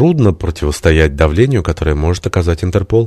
трудно противостоять давлению, которое может оказать Интерпол.